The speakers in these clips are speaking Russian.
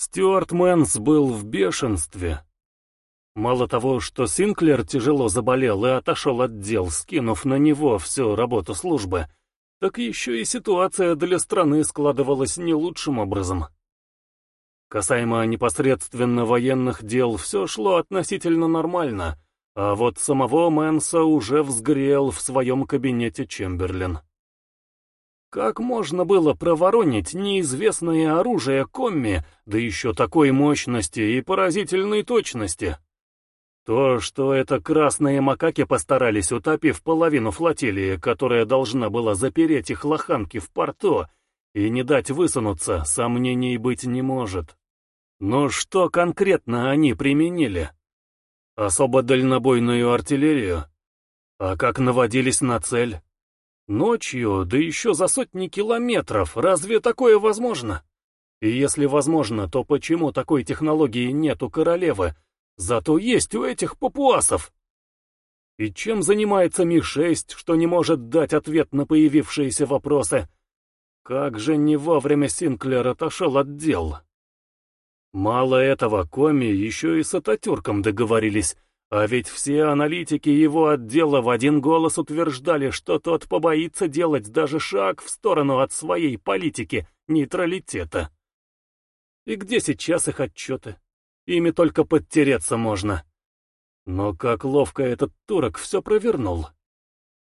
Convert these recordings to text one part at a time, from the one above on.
Стюарт Мэнс был в бешенстве. Мало того, что Синклер тяжело заболел и отошел от дел, скинув на него всю работу службы, так еще и ситуация для страны складывалась не лучшим образом. Касаемо непосредственно военных дел, все шло относительно нормально, а вот самого Мэнса уже взгрел в своем кабинете Чемберлин. Как можно было проворонить неизвестное оружие Комми, да еще такой мощности и поразительной точности? То, что это красные макаки постарались, утопив половину флотилии, которая должна была запереть их лоханки в порту и не дать высунуться, сомнений быть не может. Но что конкретно они применили? Особо дальнобойную артиллерию? А как наводились на цель? Ночью, да еще за сотни километров, разве такое возможно? И если возможно, то почему такой технологии нет у королевы, Зато есть у этих папуасов. И чем занимается Ми-6, что не может дать ответ на появившиеся вопросы? Как же не вовремя Синклер отошел от дел? Мало этого, Коми еще и с Ататюрком договорились, а ведь все аналитики его отдела в один голос утверждали, что тот побоится делать даже шаг в сторону от своей политики нейтралитета. И где сейчас их отчеты? Ими только подтереться можно. Но как ловко этот турок все провернул.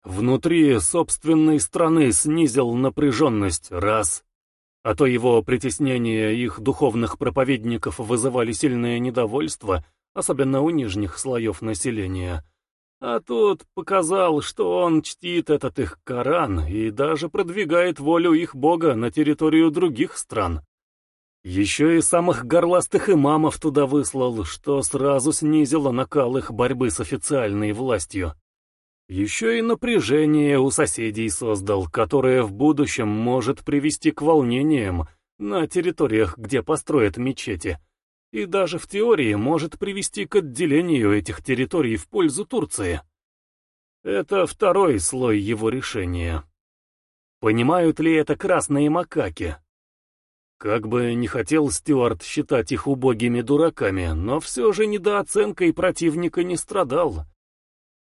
Внутри собственной страны снизил напряженность раз, а то его притеснения их духовных проповедников вызывали сильное недовольство, особенно у нижних слоев населения. А тут показал, что он чтит этот их Коран и даже продвигает волю их бога на территорию других стран. Еще и самых горластых имамов туда выслал, что сразу снизило накал их борьбы с официальной властью. Еще и напряжение у соседей создал, которое в будущем может привести к волнениям на территориях, где построят мечети, и даже в теории может привести к отделению этих территорий в пользу Турции. Это второй слой его решения. Понимают ли это красные макаки? Как бы не хотел Стюарт считать их убогими дураками, но все же недооценкой противника не страдал.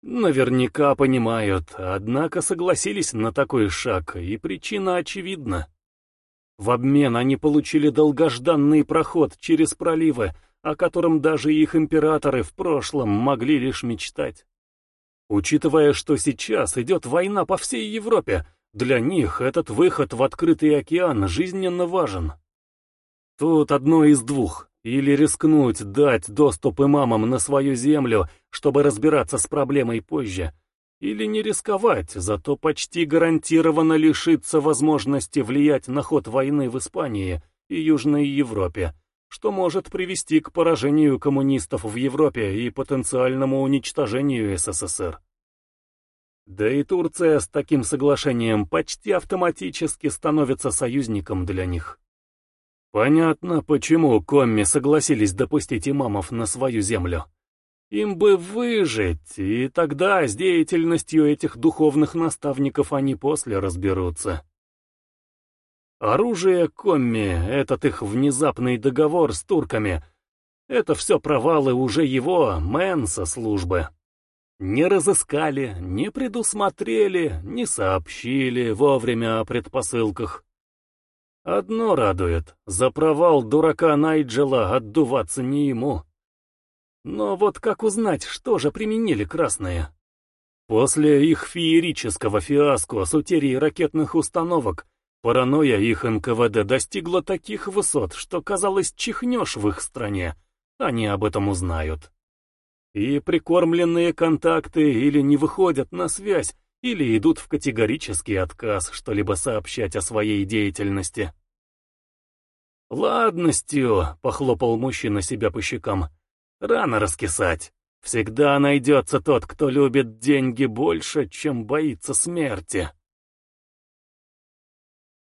Наверняка понимают, однако согласились на такой шаг, и причина очевидна. В обмен они получили долгожданный проход через проливы, о котором даже их императоры в прошлом могли лишь мечтать. Учитывая, что сейчас идет война по всей Европе, для них этот выход в открытый океан жизненно важен. Тут одно из двух. Или рискнуть дать доступ имамам на свою землю, чтобы разбираться с проблемой позже. Или не рисковать, зато почти гарантированно лишиться возможности влиять на ход войны в Испании и Южной Европе, что может привести к поражению коммунистов в Европе и потенциальному уничтожению СССР. Да и Турция с таким соглашением почти автоматически становится союзником для них. Понятно, почему комми согласились допустить имамов на свою землю. Им бы выжить, и тогда с деятельностью этих духовных наставников они после разберутся. Оружие комми, этот их внезапный договор с турками, это все провалы уже его, Мэнса, службы. Не разыскали, не предусмотрели, не сообщили вовремя о предпосылках. Одно радует, за провал дурака Найджела отдуваться не ему. Но вот как узнать, что же применили красные? После их феерического фиаско с утерей ракетных установок, паранойя их НКВД достигла таких высот, что, казалось, чихнешь в их стране, они об этом узнают. И прикормленные контакты или не выходят на связь, или идут в категорический отказ что-либо сообщать о своей деятельности. «Ладно, Стю», — похлопал мужчина себя по щекам, — «рано раскисать. Всегда найдется тот, кто любит деньги больше, чем боится смерти».